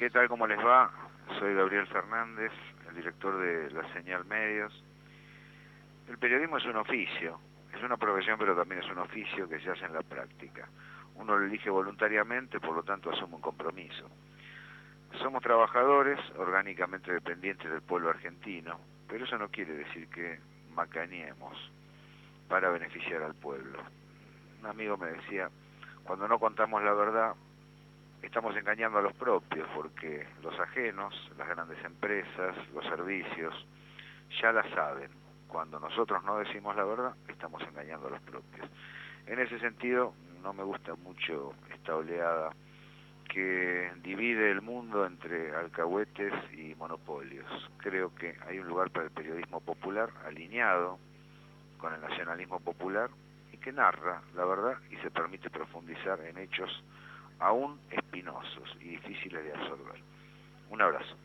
¿Qué tal? ¿Cómo les va? Soy Gabriel Fernández, el director de La Señal Medios. El periodismo es un oficio, es una profesión pero también es un oficio que se hace en la práctica. Uno lo elige voluntariamente, por lo tanto asume un compromiso. Somos trabajadores orgánicamente dependientes del pueblo argentino, pero eso no quiere decir que macaneemos para beneficiar al pueblo. Un amigo me decía, cuando no contamos la verdad, estamos engañando a los propios, porque los ajenos, las grandes empresas, los servicios, ya la saben. Cuando nosotros no decimos la verdad, estamos engañando a los propios. En ese sentido, no me gusta mucho esta oleada que divide el mundo entre alcahuetes y monopolios. Creo que hay un lugar para el periodismo popular alineado con el nacionalismo popular y que narra la verdad y se permite profundizar en hechos aún difíciles de absorber. Un abrazo.